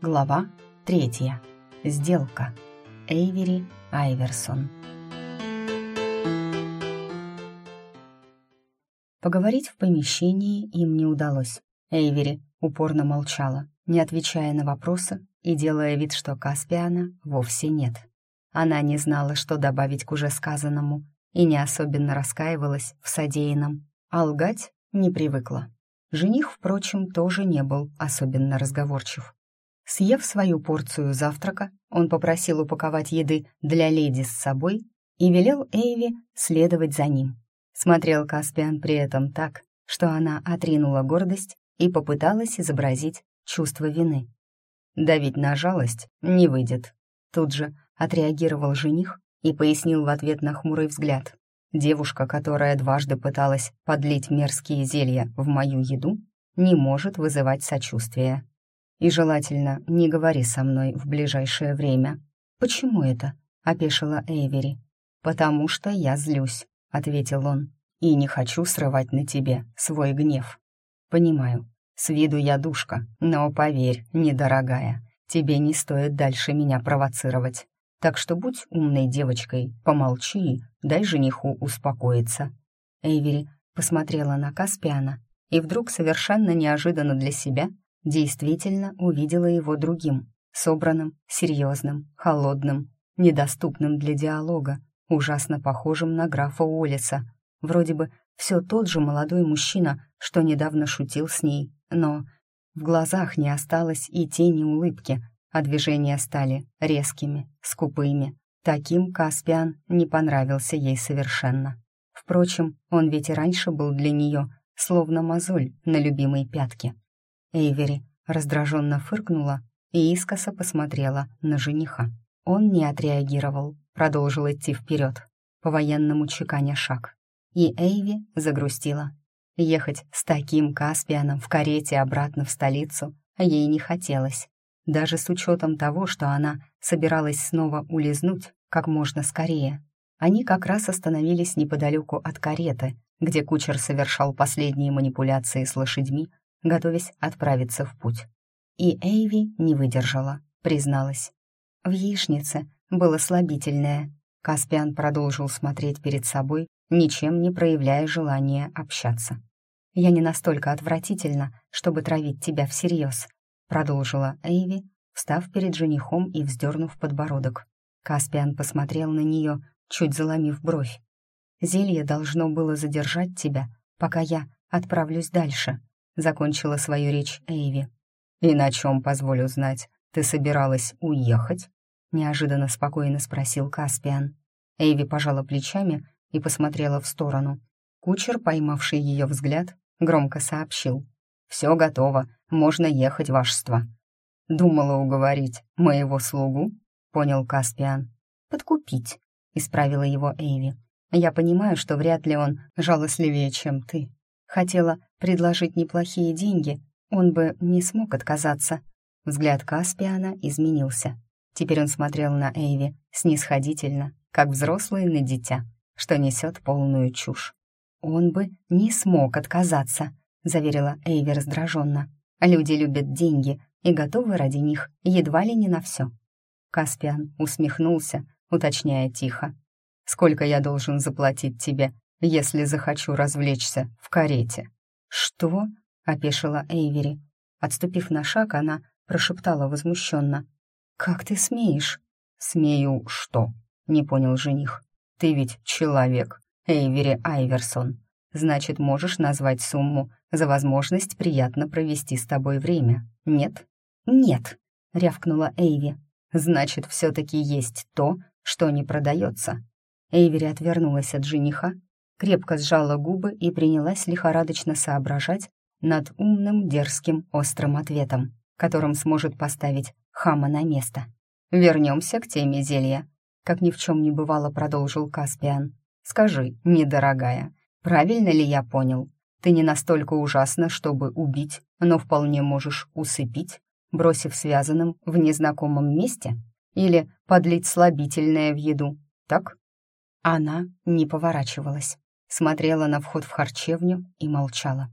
Глава третья. Сделка. Эйвери Айверсон. Поговорить в помещении им не удалось. Эйвери упорно молчала, не отвечая на вопросы и делая вид, что Каспиана вовсе нет. Она не знала, что добавить к уже сказанному, и не особенно раскаивалась в содеянном, а лгать не привыкла. Жених, впрочем, тоже не был особенно разговорчив. Съев свою порцию завтрака, он попросил упаковать еды для леди с собой и велел Эйви следовать за ним. Смотрел Каспиан при этом так, что она отринула гордость и попыталась изобразить чувство вины. Давить на жалость не выйдет. Тут же отреагировал жених и пояснил в ответ на хмурый взгляд. Девушка, которая дважды пыталась подлить мерзкие зелья в мою еду, не может вызывать сочувствия. И желательно не говори со мной в ближайшее время. Почему это? опешила Эйвери. Потому что я злюсь, ответил он, и не хочу срывать на тебе свой гнев. Понимаю, с виду я душка, но поверь, недорогая, тебе не стоит дальше меня провоцировать. Так что будь умной девочкой, помолчи, дай жениху успокоиться». Эйвери посмотрела на Каспиана и вдруг совершенно неожиданно для себя действительно увидела его другим, собранным, серьезным, холодным, недоступным для диалога, ужасно похожим на графа Уоллеса. Вроде бы все тот же молодой мужчина, что недавно шутил с ней, но в глазах не осталось и тени улыбки, а движения стали резкими, скупыми. Таким Каспиан не понравился ей совершенно. Впрочем, он ведь и раньше был для нее словно мозоль на любимой пятке. Эйвери раздраженно фыркнула и искоса посмотрела на жениха. Он не отреагировал, продолжил идти вперед, по-военному чеканя шаг. И Эйви загрустила. Ехать с таким Каспианом в карете обратно в столицу ей не хотелось даже с учетом того, что она собиралась снова улизнуть как можно скорее. Они как раз остановились неподалеку от кареты, где кучер совершал последние манипуляции с лошадьми, готовясь отправиться в путь. И Эйви не выдержала, призналась. В яичнице было слабительное. Каспиан продолжил смотреть перед собой, ничем не проявляя желания общаться. «Я не настолько отвратительна, чтобы травить тебя всерьез», продолжила Эйви, встав перед женихом и вздернув подбородок. Каспиан посмотрел на нее, чуть заломив бровь. «Зелье должно было задержать тебя, пока я отправлюсь дальше», закончила свою речь Эйви. «И на чем, позволю знать, ты собиралась уехать?» неожиданно спокойно спросил Каспиан. Эйви пожала плечами и посмотрела в сторону. Кучер, поймавший ее взгляд, громко сообщил. «Все готово, можно ехать, вашество». «Думала уговорить моего слугу?» — понял Каспиан. «Подкупить», — исправила его Эйви. «Я понимаю, что вряд ли он жалостливее, чем ты. Хотела предложить неплохие деньги, он бы не смог отказаться». Взгляд Каспиана изменился. Теперь он смотрел на Эйви снисходительно, как взрослый на дитя, что несет полную чушь. Он бы не смог отказаться, — заверила Эйви раздраженно. «Люди любят деньги и готовы ради них едва ли не на все». Каспиан усмехнулся, уточняя тихо. «Сколько я должен заплатить тебе, если захочу развлечься в карете?» «Что?» — опешила Эйвери. Отступив на шаг, она прошептала возмущенно. «Как ты смеешь?» «Смею что?» — не понял жених. «Ты ведь человек, Эйвери Айверсон. Значит, можешь назвать сумму за возможность приятно провести с тобой время, нет?» «Нет», — рявкнула Эйви. «Значит, все-таки есть то, что не продается». Эйвери отвернулась от жениха, крепко сжала губы и принялась лихорадочно соображать над умным, дерзким, острым ответом, которым сможет поставить хама на место. «Вернемся к теме зелья», — как ни в чем не бывало продолжил Каспиан. «Скажи, недорогая, Правильно ли я понял? Ты не настолько ужасна, чтобы убить, но вполне можешь усыпить, бросив связанным в незнакомом месте? Или подлить слабительное в еду, так?» Она не поворачивалась, смотрела на вход в харчевню и молчала.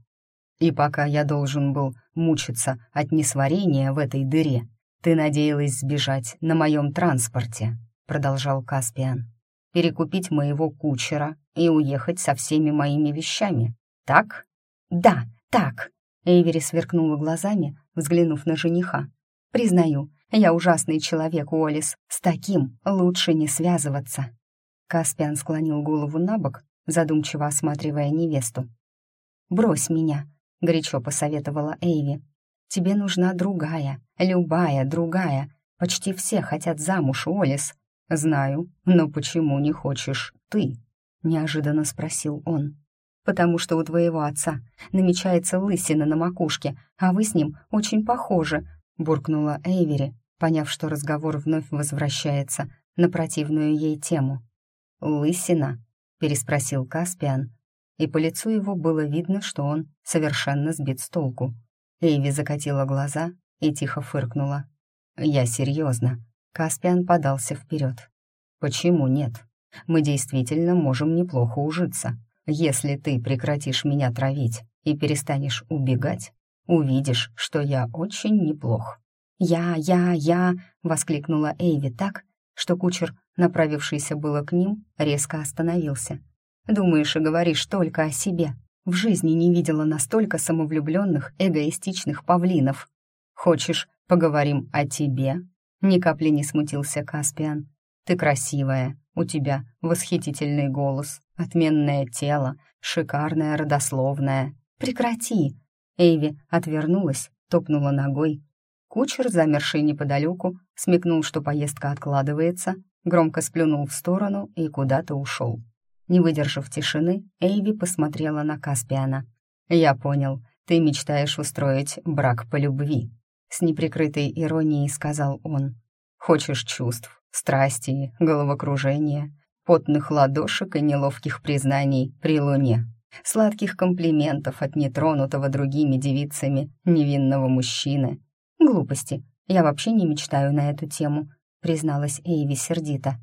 «И пока я должен был мучиться от несварения в этой дыре, «Ты надеялась сбежать на моем транспорте», — продолжал Каспиан. «Перекупить моего кучера и уехать со всеми моими вещами, так?» «Да, так», — Эйвери сверкнула глазами, взглянув на жениха. «Признаю, я ужасный человек, Уоллес. С таким лучше не связываться». Каспиан склонил голову на бок, задумчиво осматривая невесту. «Брось меня», — горячо посоветовала Эйви. «Тебе нужна другая, любая другая. Почти все хотят замуж, Уоллес». «Знаю, но почему не хочешь ты?» — неожиданно спросил он. «Потому что у твоего отца намечается лысина на макушке, а вы с ним очень похожи», — буркнула Эйвери, поняв, что разговор вновь возвращается на противную ей тему. «Лысина?» — переспросил Каспиан, и по лицу его было видно, что он совершенно сбит с толку. Эйви закатила глаза и тихо фыркнула. «Я серьезно». Каспиан подался вперед. «Почему нет? Мы действительно можем неплохо ужиться. Если ты прекратишь меня травить и перестанешь убегать, увидишь, что я очень неплох». «Я, я, я!» — воскликнула Эйви так, что кучер, направившийся было к ним, резко остановился. «Думаешь и говоришь только о себе. В жизни не видела настолько самовлюбленных, эгоистичных павлинов. Хочешь, поговорим о тебе?» Ни капли не смутился Каспиан. «Ты красивая, у тебя восхитительный голос, отменное тело, шикарная родословная. Прекрати!» Эйви отвернулась, топнула ногой Кучер, замерший неподалеку, смекнул, что поездка откладывается, громко сплюнул в сторону и куда-то ушел. Не выдержав тишины, Эйви посмотрела на Каспиана. «Я понял, ты мечтаешь устроить брак по любви», — с неприкрытой иронией сказал он. «Хочешь чувств, страсти, головокружения, потных ладошек и неловких признаний при луне, сладких комплиментов от нетронутого другими девицами невинного мужчины, «Глупости. Я вообще не мечтаю на эту тему», — призналась Эйви сердито.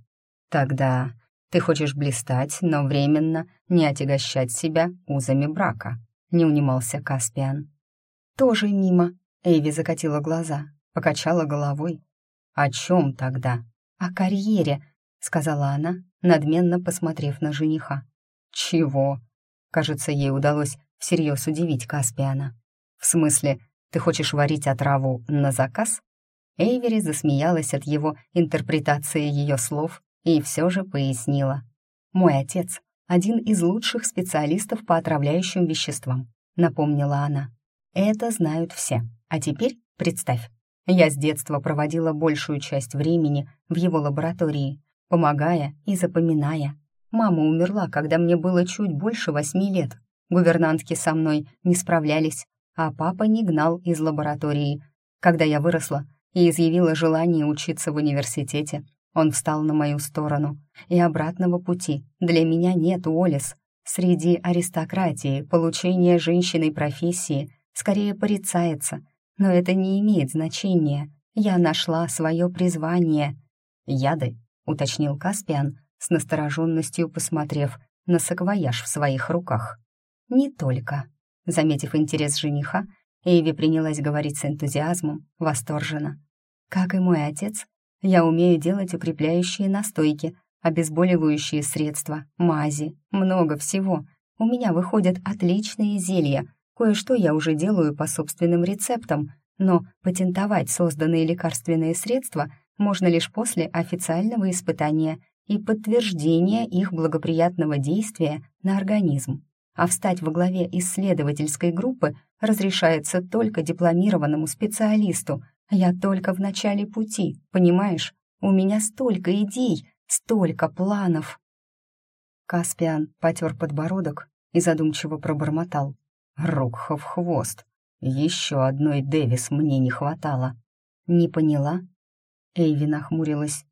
«Тогда ты хочешь блистать, но временно не отягощать себя узами брака», — не унимался Каспиан. «Тоже мимо», — Эйви закатила глаза, покачала головой. «О чем тогда?» «О карьере», — сказала она, надменно посмотрев на жениха. «Чего?» Кажется, ей удалось всерьез удивить Каспиана. «В смысле, ты хочешь варить отраву на заказ?» Эйвери засмеялась от его интерпретации ее слов и все же пояснила. «Мой отец — один из лучших специалистов по отравляющим веществам», — напомнила она. «Это знают все. А теперь представь, я с детства проводила большую часть времени в его лаборатории, помогая и запоминая. Мама умерла, когда мне было чуть больше восьми лет. Гувернантки со мной не справлялись, а папа не гнал из лаборатории. Когда я выросла и изъявила желание учиться в университете, он встал на мою сторону. И обратного пути для меня нет, Уоллес. Среди аристократии получение женщиной профессии скорее порицается, но это не имеет значения. Я нашла свое призвание. «Яды», — уточнил Каспиан, с настороженностью посмотрев на саквояж в своих руках. «Не только», Заметив интерес жениха, Эйви принялась говорить с энтузиазмом, восторженно. «Как и мой отец, я умею делать укрепляющие настойки, обезболивающие средства, мази, много всего. У меня выходят отличные зелья, кое-что я уже делаю по собственным рецептам, но патентовать созданные лекарственные средства можно лишь после официального испытания и подтверждения их благоприятного действия на организм а встать во главе исследовательской группы разрешается только дипломированному специалисту. Я только в начале пути, понимаешь? У меня столько идей, столько планов. Каспиан потер подбородок и задумчиво пробормотал. Рукхов хвост. Еще одной Дэвис мне не хватало. Не поняла? Эйви нахмурилась.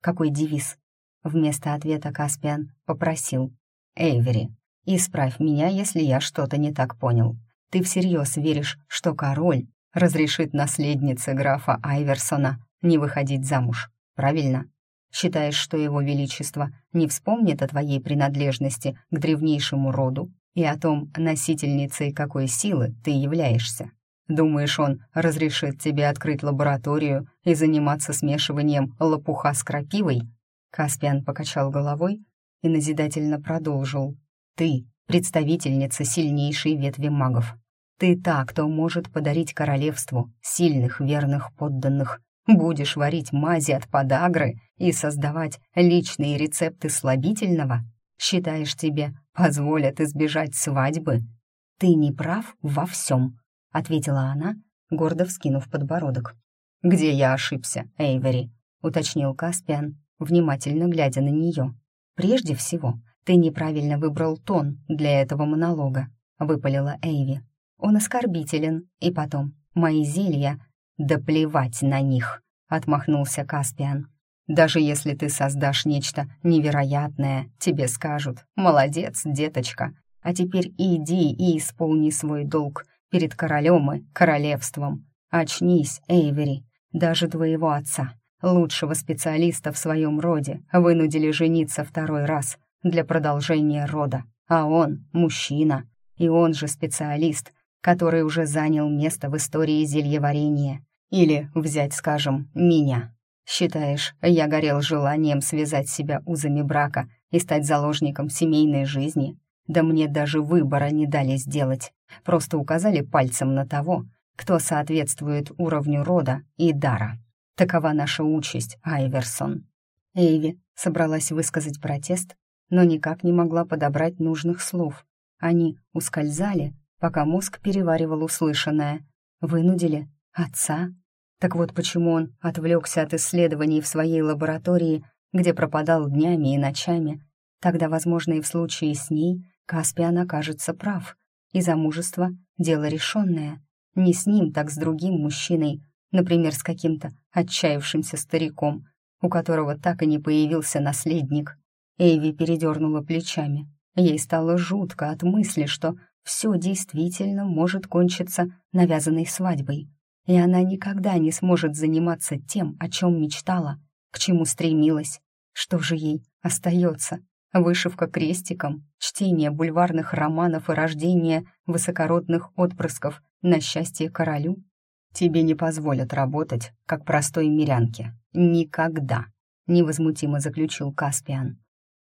Какой девиз? Вместо ответа Каспиан попросил. Эйвери, Исправь меня, если я что-то не так понял. Ты всерьез веришь, что король разрешит наследнице графа Айверсона не выходить замуж, правильно? Считаешь, что его величество не вспомнит о твоей принадлежности к древнейшему роду и о том, носительницей какой силы ты являешься? Думаешь, он разрешит тебе открыть лабораторию и заниматься смешиванием лопуха с крапивой?» Каспиан покачал головой и назидательно продолжил. «Ты — представительница сильнейшей ветви магов. Ты та, кто может подарить королевству сильных верных подданных. Будешь варить мази от подагры и создавать личные рецепты слабительного? Считаешь, тебе позволят избежать свадьбы? Ты не прав во всем, — ответила она, гордо вскинув подбородок. «Где я ошибся, Эйвери?» — уточнил Каспиан, внимательно глядя на нее. «Прежде всего, ты неправильно выбрал тон для этого монолога», — выпалила Эйви. «Он оскорбителен, и потом, мои зелья...» «Да плевать на них!» — отмахнулся Каспиан. «Даже если ты создашь нечто невероятное, тебе скажут «Молодец, деточка!» А теперь иди и исполни свой долг перед королем и королевством. Очнись, Эйвери, даже твоего отца, лучшего специалиста в своем роде, вынудили жениться второй раз для продолжения рода. А он — мужчина, и он же специалист, который уже занял место в истории зельеварения. Или взять, скажем, меня. Считаешь, я горел желанием связать себя узами брака и стать заложником семейной жизни? Да мне даже выбора не дали сделать. Просто указали пальцем на того, кто соответствует уровню рода и дара. Такова наша участь, Айверсон. Эйви собралась высказать протест, но никак не могла подобрать нужных слов. Они ускользали, пока мозг переваривал услышанное. Вынудили отца. Так вот почему он отвлекся от исследований в своей лаборатории, где пропадал днями и ночами. Тогда, возможно, и в случае с ней Каспиан окажется прав, и замужество — дело решенное. Не с ним, так с другим мужчиной, например, с каким-то отчаявшимся стариком, у которого так и не появился наследник. Эйви передернула плечами. Ей стало жутко от мысли, что все действительно может кончиться навязанной свадьбой, и она никогда не сможет заниматься тем, о чем мечтала, к чему стремилась. Что же ей остается? Вышивка крестиком, чтение бульварных романов и рождение высокородных отпрысков на счастье королю? Тебе не позволят работать, как простой мирянке. Никогда, невозмутимо заключил Каспиан.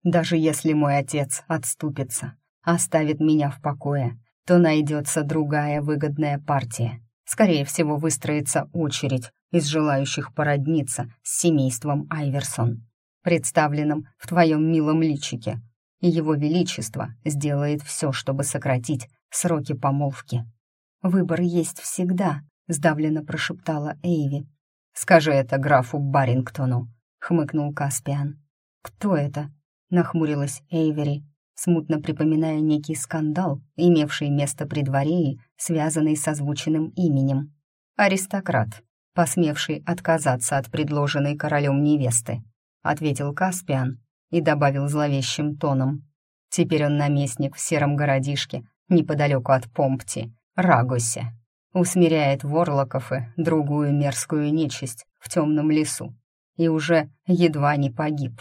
Даже если мой отец отступится, оставит меня в покое, то найдется другая выгодная партия. Скорее всего, выстроится очередь из желающих породниться с семейством Айверсон представленном в твоем милом личике, и его величество сделает все, чтобы сократить сроки помолвки. «Выбор есть всегда», — сдавленно прошептала Эйви. «Скажи это графу Барингтону», — хмыкнул Каспиан. «Кто это?» — нахмурилась Эйвери, смутно припоминая некий скандал, имевший место при дворе связанный с озвученным именем. «Аристократ, посмевший отказаться от предложенной королем невесты ответил Каспиан и добавил зловещим тоном. Теперь он наместник в сером городишке, неподалеку от Помпти, Рагосе. Усмиряет ворлоков и другую мерзкую нечисть в темном лесу. И уже едва не погиб.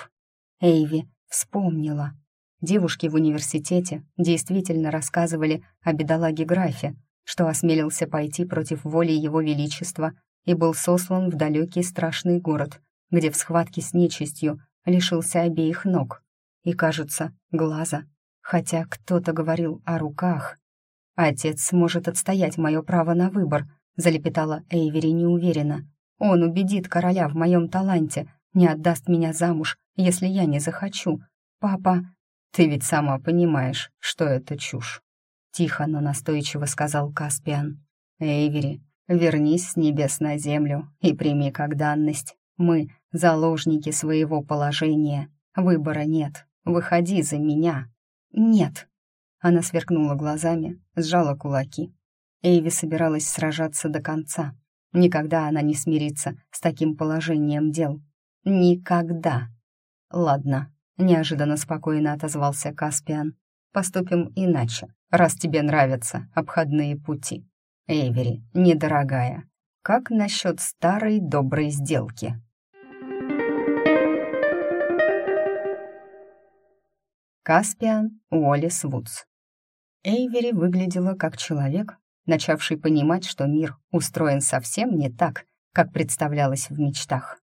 Эйви вспомнила. Девушки в университете действительно рассказывали о бедолаге графе, что осмелился пойти против воли его величества и был сослан в далекий страшный город, где в схватке с нечистью лишился обеих ног и, кажется, глаза, хотя кто-то говорил о руках. «Отец сможет отстоять мое право на выбор», — залепетала Эйвери неуверенно. «Он убедит короля в моем таланте, не отдаст меня замуж, если я не захочу. Папа...» «Ты ведь сама понимаешь, что это чушь», — тихо, но настойчиво сказал Каспиан. «Эйвери, вернись с небес на землю и прими как данность мы — заложники своего положения. Выбора нет. Выходи за меня. Нет. Она сверкнула глазами, сжала кулаки. Эйви собиралась сражаться до конца. Никогда она не смирится с таким положением дел. Никогда. Ладно, неожиданно спокойно отозвался Каспиан. Поступим иначе, раз тебе нравятся обходные пути. Эйвери, недорогая, как насчет старой доброй сделки? Каспиан Уоллес Вудс. Эйвери выглядела как человек, начавший понимать, что мир устроен совсем не так, как представлялось в мечтах.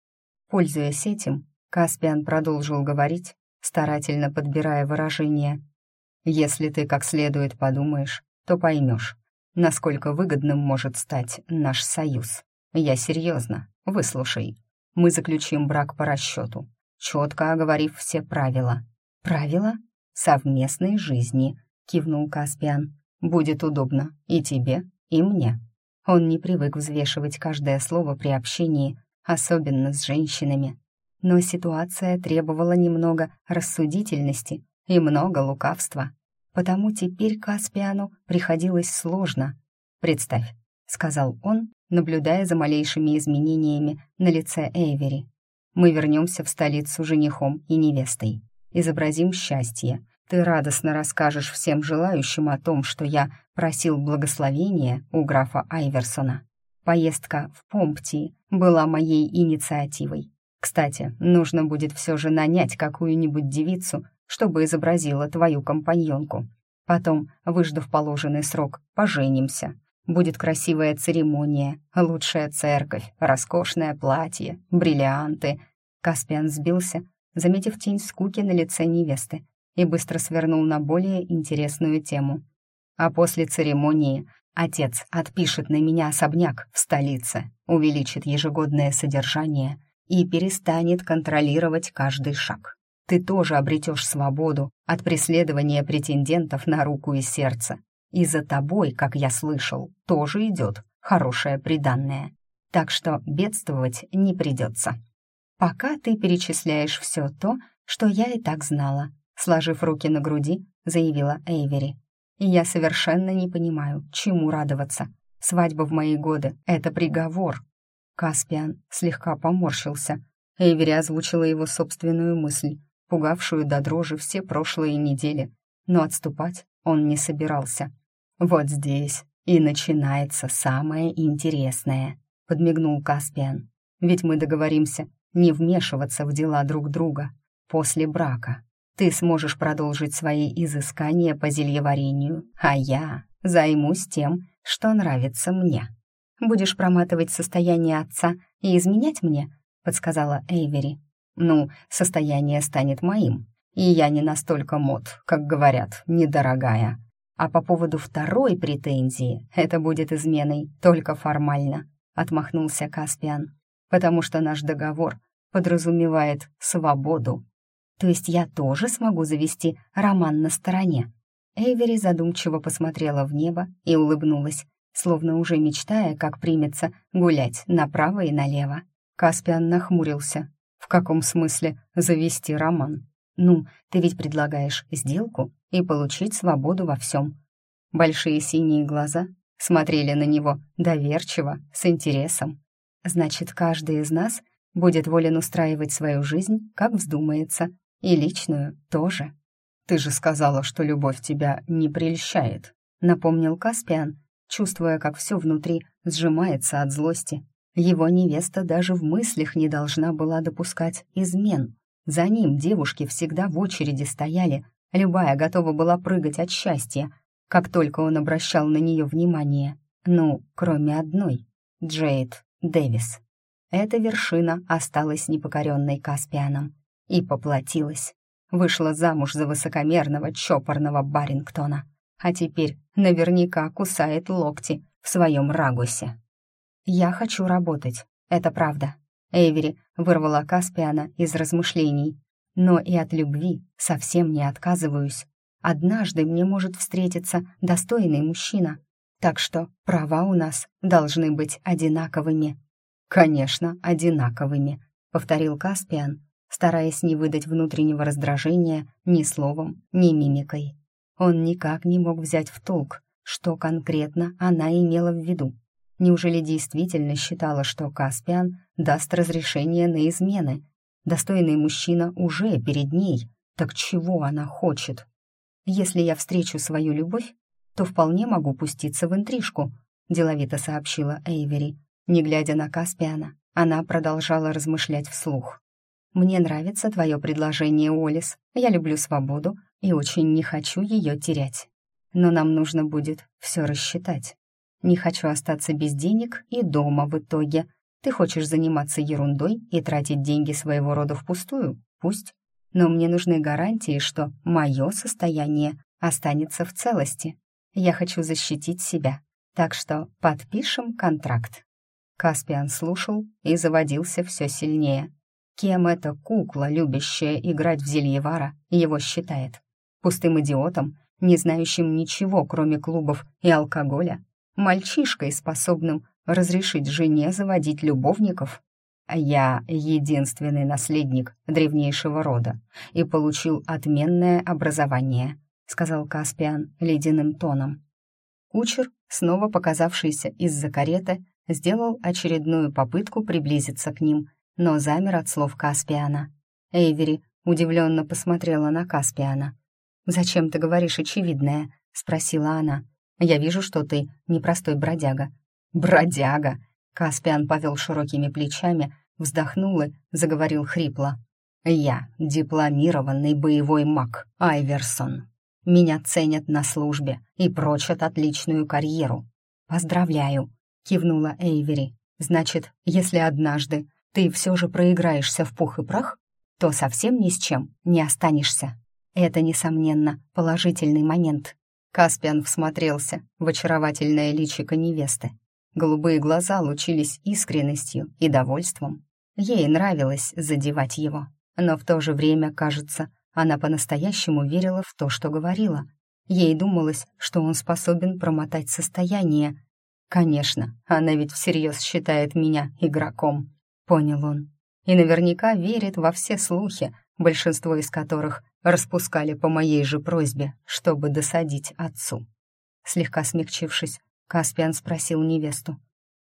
Пользуясь этим, Каспиан продолжил говорить, старательно подбирая выражения. «Если ты как следует подумаешь, то поймешь, насколько выгодным может стать наш союз. Я серьезно, выслушай. Мы заключим брак по расчету, четко оговорив все правила. Правила совместной жизни, кивнул Каспиан. Будет удобно и тебе, и мне. Он не привык взвешивать каждое слово при общении, особенно с женщинами. Но ситуация требовала немного рассудительности и много лукавства. Потому теперь Каспиану приходилось сложно. «Представь», — сказал он, наблюдая за малейшими изменениями на лице Эйвери. «Мы вернемся в столицу женихом и невестой. Изобразим счастье. Ты радостно расскажешь всем желающим о том, что я просил благословения у графа Айверсона. Поездка в Помптии была моей инициативой. Кстати, нужно будет все же нанять какую-нибудь девицу, чтобы изобразила твою компаньонку. Потом, выждав положенный срок, поженимся. Будет красивая церемония, лучшая церковь, роскошное платье, бриллианты. Каспиан сбился, заметив тень скуки на лице невесты, и быстро свернул на более интересную тему. А после церемонии отец отпишет на меня особняк в столице, увеличит ежегодное содержание и перестанет контролировать каждый шаг. Ты тоже обретешь свободу от преследования претендентов на руку и сердце, и за тобой, как я слышал, тоже идет хорошее приданное. Так что бедствовать не придется. Пока ты перечисляешь все то, что я и так знала, сложив руки на груди, заявила Эйвери. И я совершенно не понимаю, чему радоваться. Свадьба в мои годы — это приговор. Каспиан слегка поморщился. Эйвери озвучила его собственную мысль, пугавшую до дрожи все прошлые недели, но отступать он не собирался. «Вот здесь и начинается самое интересное», — подмигнул Каспиан. «Ведь мы договоримся не вмешиваться в дела друг друга после брака. Ты сможешь продолжить свои изыскания по зельеварению, а я займусь тем, что нравится мне. Будешь проматывать состояние отца и изменять мне?» — подсказала Эйвери. «Ну, состояние станет моим, и я не настолько мод, как говорят, недорогая», а по поводу второй претензии это будет изменой только формально, отмахнулся Каспиан, потому что наш договор подразумевает свободу. То есть я тоже смогу завести роман на стороне. Эйвери задумчиво посмотрела в небо и улыбнулась, словно уже мечтая, как примется гулять направо и налево. Каспиан нахмурился. «В каком смысле завести роман?» «Ну, ты ведь предлагаешь сделку и получить свободу во всем». Большие синие глаза смотрели на него доверчиво, с интересом. «Значит, каждый из нас будет волен устраивать свою жизнь, как вздумается, и личную тоже». «Ты же сказала, что любовь тебя не прельщает», — напомнил Каспиан, чувствуя, как все внутри сжимается от злости. Его невеста даже в мыслях не должна была допускать измен. За ним девушки всегда в очереди стояли, любая готова была прыгать от счастья, как только он обращал на нее внимание. Ну, кроме одной — Джейд Дэвис. Эта вершина осталась непокоренной Каспианом и поплатилась. Вышла замуж за высокомерного, чопорного Барингтона, а теперь наверняка кусает локти в своем рагусе. «Я хочу работать, это правда», Эйвери вырвала Каспиана из размышлений. «Но и от любви совсем не отказываюсь. Однажды мне может встретиться достойный мужчина, так что права у нас должны быть одинаковыми». «Конечно, одинаковыми», — повторил Каспиан, стараясь не выдать внутреннего раздражения ни словом, ни мимикой. Он никак не мог взять в толк, что конкретно она имела в виду. Неужели действительно считала, что Каспиан даст разрешение на измены? Достойный мужчина уже перед ней. Так чего она хочет? Если я встречу свою любовь, то вполне могу пуститься в интрижку», — деловито сообщила Эйвери. Не глядя на Каспиана, она продолжала размышлять вслух. «Мне нравится твое предложение, Олис. Я люблю свободу и очень не хочу ее терять. Но нам нужно будет все рассчитать. Не хочу остаться без денег и дома в итоге. Ты хочешь заниматься ерундой и тратить деньги своего рода впустую? Пусть. Но мне нужны гарантии, что мое состояние останется в целости. Я хочу защитить себя. Так что подпишем контракт». Каспиан слушал и заводился все сильнее. Кем эта кукла, любящая играть в Зельевара, его считает? Пустым идиотом, не знающим ничего, кроме клубов и алкоголя? Мальчишкой, способным разрешить жене заводить любовников? Я единственный наследник древнейшего рода и получил отменное образование, сказал Каспиан ледяным тоном. Кучер, снова показавшийся из-за кареты, сделал очередную попытку приблизиться к ним, но замер от слов Каспиана. Эйвери удивленно посмотрела на Каспиана. «Зачем ты говоришь очевидное?» — спросила она. «Я вижу, что ты непростой бродяга». «Бродяга!» — Каспиан повел широкими плечами, вздохнул и заговорил хрипло. «Я дипломированный боевой маг Айверсон. Меня ценят на службе и прочат отличную карьеру. Поздравляю!» — кивнула Эйвери. «Значит, если однажды ты все же проиграешься в пух и прах, то совсем ни с чем не останешься. Это, несомненно, положительный момент». Каспиан всмотрелся в очаровательное личико невесты. Голубые глаза лучились искренностью и довольством. Ей нравилось задевать его, но в то же время, кажется, она по-настоящему верила в то, что говорила. Ей думалось, что он способен промотать состояние. «Конечно, она ведь всерьез считает меня игроком», — понял он. «И наверняка верит во все слухи, большинство из которых распускали по моей же просьбе, чтобы досадить отцу». Слегка смягчившись, Каспиан спросил невесту.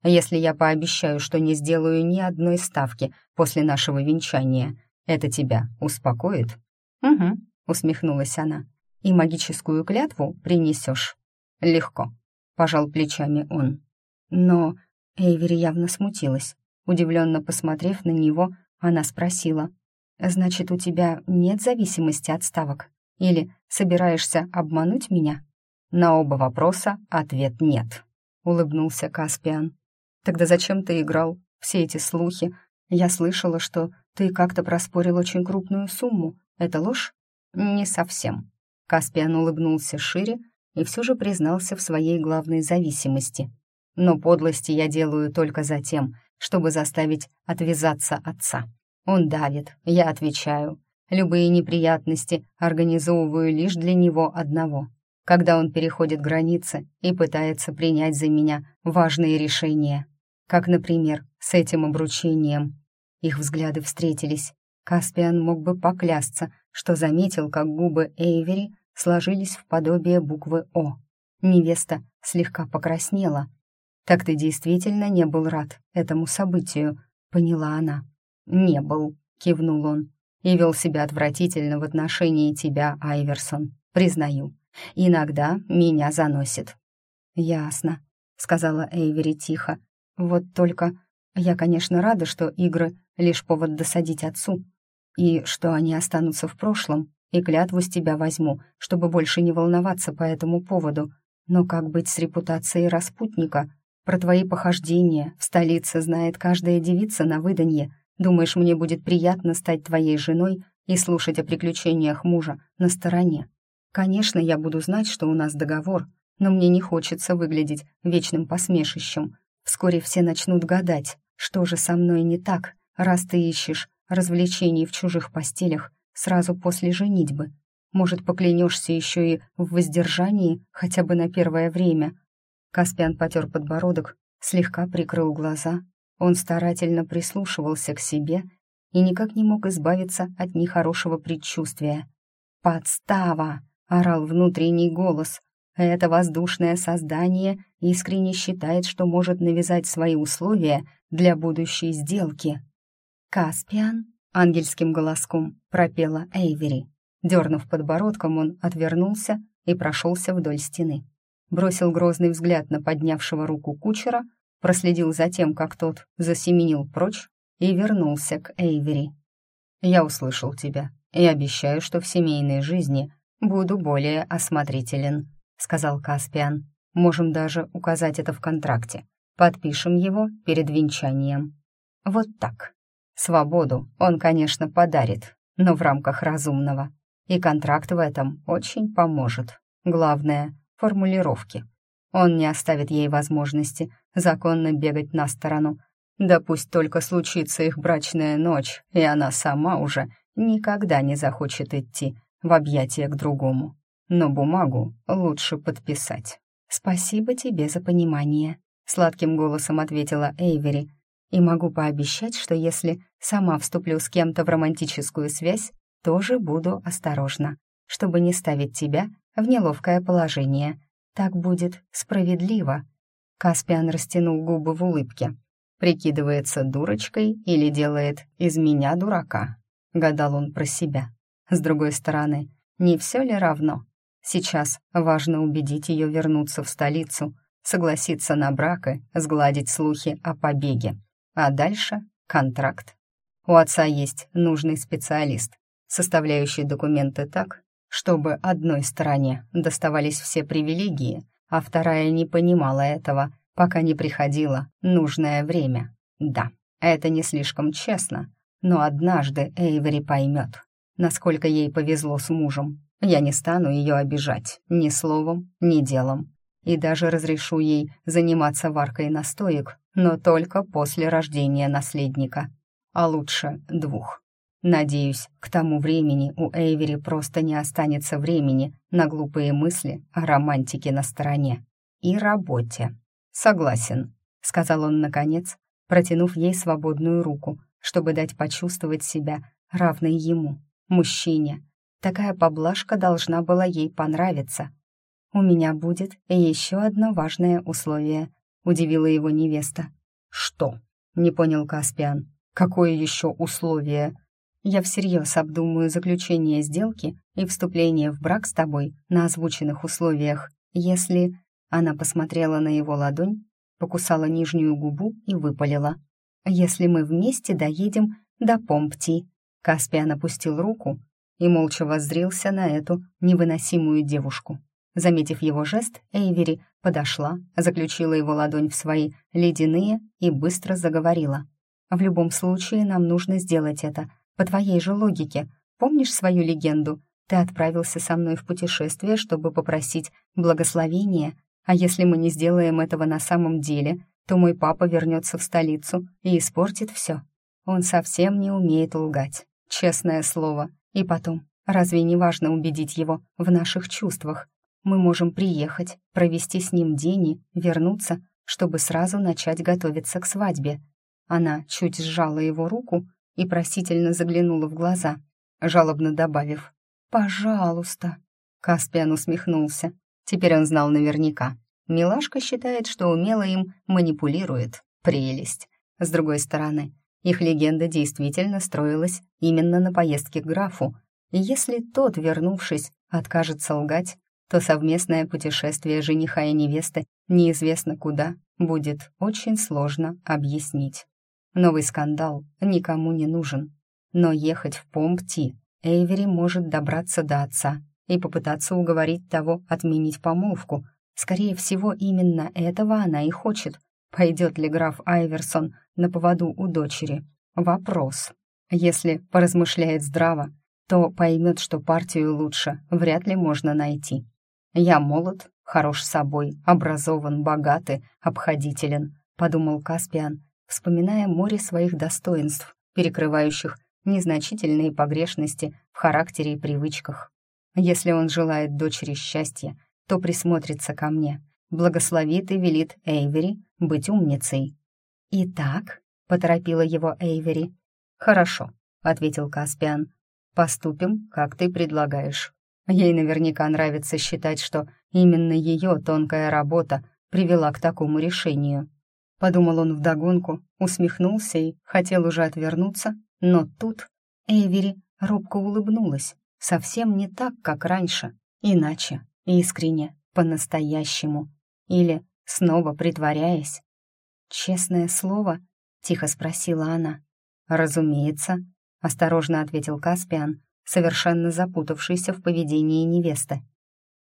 «Если я пообещаю, что не сделаю ни одной ставки после нашего венчания, это тебя успокоит?» «Угу», — усмехнулась она. «И магическую клятву принесешь?» «Легко», — пожал плечами он. Но Эйвери явно смутилась. Удивленно посмотрев на него, она спросила. «Значит, у тебя нет зависимости от ставок? Или собираешься обмануть меня?» На оба вопроса ответ «нет», — улыбнулся Каспиан. «Тогда зачем ты играл? Все эти слухи. Я слышала, что ты как-то проспорил очень крупную сумму. Это ложь? Не совсем. Каспиан улыбнулся шире и все же признался в своей главной зависимости. Но подлости я делаю только за тем, чтобы заставить отвязаться отца. Он давит, я отвечаю. Любые неприятности организовываю лишь для него одного. Когда он переходит границы и пытается принять за меня важные решения. Как, например, с этим обручением. Их взгляды встретились, Каспиан мог бы поклясться, что заметил, как губы Эйвери сложились в подобие буквы «О». Невеста слегка покраснела. «Так ты действительно не был рад этому событию», — поняла она. «Не был», — кивнул он, «и вел себя отвратительно в отношении тебя, Айверсон, признаю. Иногда меня заносит». «Ясно», — сказала Эйвери тихо. «Вот только я, конечно, рада, что игры — лишь повод досадить отцу, и что они останутся в прошлом, и клятву с тебя возьму, чтобы больше не волноваться по этому поводу. Но как быть с репутацией распутника? Про твои похождения в столице знает каждая девица на выданье. Думаешь, мне будет приятно стать твоей женой и слушать о приключениях мужа на стороне? Конечно, я буду знать, что у нас договор, но мне не хочется выглядеть вечным посмешищем. Вскоре все начнут гадать, что же со мной не так, раз ты ищешь развлечений в чужих постелях сразу после женитьбы. Может, поклянешься еще и в воздержании хотя бы на первое время. Каспиан потер подбородок, слегка прикрыл глаза. Он старательно прислушивался к себе и никак не мог избавиться от нехорошего предчувствия. «Подстава!» — орал внутренний голос. «Это воздушное создание искренне считает, что может навязать свои условия для будущей сделки». «Каспиан?» — ангельским голоском пропела Эйвери. Дернув подбородком, он отвернулся и прошелся вдоль стены. Бросил грозный взгляд на поднявшего руку кучера, проследил за тем, как тот засеменил прочь и вернулся к Эйвери. «Я услышал тебя и обещаю, что в семейной жизни буду более осмотрителен», — сказал Каспиан. Можем даже указать это в контракте. Подпишем его перед венчанием. Вот так. Свободу он, конечно, подарит, но в рамках разумного. И контракт в этом очень поможет. Главное — формулировки. Он не оставит ей возможности законно бегать на сторону. Да пусть только случится их брачная ночь, и она сама уже никогда не захочет идти в объятия к другому. Но бумагу лучше подписать. «Спасибо тебе за понимание», — сладким голосом ответила Эйвери. «И могу пообещать, что если сама вступлю с кем-то в романтическую связь, тоже буду осторожна, чтобы не ставить тебя в неловкое положение. Так будет справедливо». Каспиан растянул губы в улыбке. «Прикидывается дурочкой или делает из меня дурака?» — гадал он про себя. С другой стороны, не все ли равно? Сейчас важно убедить ее вернуться в столицу, согласиться на брак и сгладить слухи о побеге. А дальше — контракт. У отца есть нужный специалист, составляющий документы так, чтобы одной стороне доставались все привилегии, а вторая не понимала этого, пока не приходило нужное время. Да, это не слишком честно, но однажды Эйвери поймет, насколько ей повезло с мужем. Я не стану ее обижать ни словом, ни делом. И даже разрешу ей заниматься варкой настоек, но только после рождения наследника. А лучше двух. Надеюсь, к тому времени у Эйвери просто не останется времени на глупые мысли о романтике на стороне и работе. «Согласен», — сказал он наконец, протянув ей свободную руку, чтобы дать почувствовать себя равной ему мужчине. Такая поблажка должна была ей понравиться. «У меня будет еще одно важное условие», — удивила его невеста. «Что?» — не понял Каспиан. «Какое еще условие?» «Я всерьез обдумаю заключение сделки и вступление в брак с тобой на озвученных условиях, если...» Она посмотрела на его ладонь, покусала нижнюю губу и выпалила. «Если мы вместе доедем до Помпти». Каспиан опустил руку и молча воззрился на эту невыносимую девушку. Заметив его жест, Эйвери подошла, заключила его ладонь в свои ледяные и быстро заговорила. «В любом случае нам нужно сделать это, по твоей же логике. Помнишь свою легенду? Ты отправился со мной в путешествие, чтобы попросить благословения, а если мы не сделаем этого на самом деле, то мой папа вернется в столицу и испортит все. Он совсем не умеет лгать. Честное слово. И потом, разве не важно убедить его в наших чувствах? Мы можем приехать, провести с ним день и вернуться, чтобы сразу начать готовиться к свадьбе. Она чуть сжала его руку и просительно заглянула в глаза, жалобно добавив «Пожалуйста». Каспиан усмехнулся. Теперь он знал наверняка. Милашка считает, что умело им манипулирует. Прелесть. С другой стороны, их легенда действительно строилась именно на поездке к графу, и если тот, вернувшись, откажется лгать, то совместное путешествие жениха и невесты неизвестно куда будет очень сложно объяснить. Новый скандал никому не нужен. Но ехать в Помпти Эйвери может добраться до отца и попытаться уговорить того отменить помолвку. Скорее всего, именно этого она и хочет. Пойдет ли граф Айверсон на поводу у дочери. Вопрос. Если поразмышляет здраво, то поймет, что партию лучше вряд ли можно найти. «Я молод, хорош собой, образован, богатый, обходителен», — подумал Каспиан, вспоминая море своих достоинств, перекрывающих незначительные погрешности в характере и привычках. Если он желает дочери счастья, то присмотрится ко мне, благословит и велит Эйвери быть умницей. «Итак», — поторопила его Эйвери. «Хорошо», — ответил Каспиан. «Поступим, как ты предлагаешь. Ей наверняка нравится считать, что именно ее тонкая работа привела к такому решению». Подумал он вдогонку, усмехнулся и хотел уже отвернуться, но тут Эйвери робко улыбнулась, совсем не так, как раньше, иначе, искренне, по-настоящему, или снова притворяясь. «Честное слово?» — тихо спросила она. «Разумеется», — осторожно ответил Каспиан, совершенно запутавшийся в поведении невесты.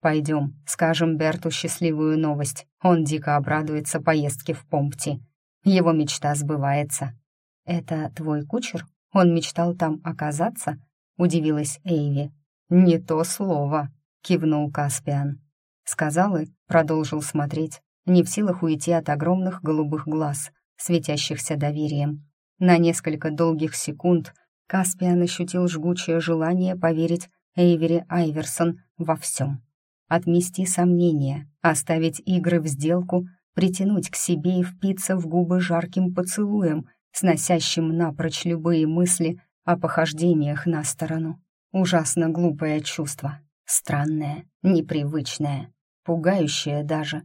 Пойдем, скажем Берту счастливую новость. Он дико обрадуется поездке в Помпти. Его мечта сбывается. «Это твой кучер? Он мечтал там оказаться?» — удивилась Эйви. «Не то слово», — кивнул Каспиан. Сказал и продолжил смотреть, не в силах уйти от огромных голубых глаз, светящихся доверием. На несколько долгих секунд Каспиан ощутил жгучее желание поверить Эйвери Айверсон во всем. Отмести сомнения, оставить игры в сделку, притянуть к себе и впиться в губы жарким поцелуем, сносящим напрочь любые мысли о похождениях на сторону. Ужасно глупое чувство, странное, непривычное, пугающее даже.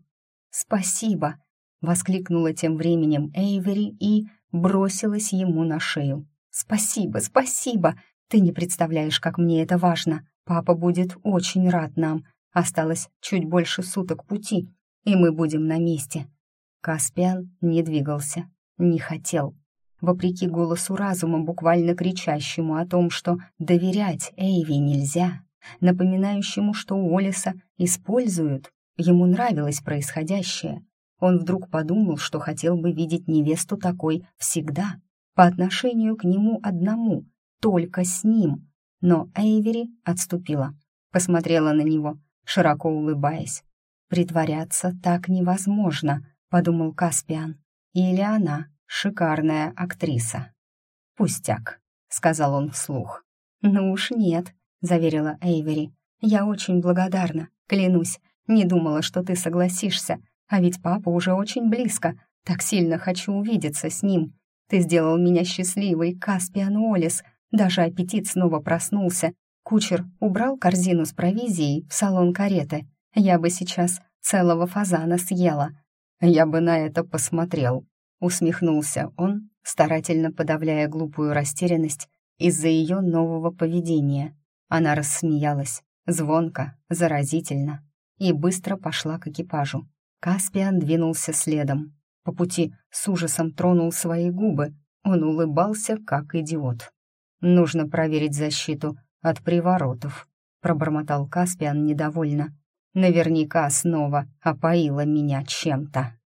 «Спасибо!» — воскликнула тем временем Эйвери и бросилась ему на шею. «Спасибо, спасибо! Ты не представляешь, как мне это важно. Папа будет очень рад нам. Осталось чуть больше суток пути, и мы будем на месте». Каспиан не двигался, не хотел. Вопреки голосу разума, буквально кричащему о том, что доверять Эйви нельзя, напоминающему, что Уоллеса используют, ему нравилось происходящее. Он вдруг подумал, что хотел бы видеть невесту такой всегда, по отношению к нему одному, только с ним. Но Эйвери отступила, посмотрела на него, широко улыбаясь. «Притворяться так невозможно», — подумал Каспиан. «Или она шикарная актриса». «Пустяк», — сказал он вслух. «Ну уж нет», — заверила Эйвери. «Я очень благодарна, клянусь. Не думала, что ты согласишься, а ведь папа уже очень близко. Так сильно хочу увидеться с ним. Ты сделал меня счастливой, Каспиан Олис. Даже аппетит снова проснулся. Кучер убрал корзину с провизией в салон кареты. Я бы сейчас целого фазана съела. Я бы на это посмотрел. Усмехнулся он, старательно подавляя глупую растерянность из-за ее нового поведения. Она рассмеялась, звонко, заразительно, и быстро пошла к экипажу. Каспиан двинулся следом. По пути с ужасом тронул свои губы. Он улыбался, как идиот. «Нужно проверить защиту от приворотов», — пробормотал Каспиан недовольно. «Наверняка снова опоила меня чем-то».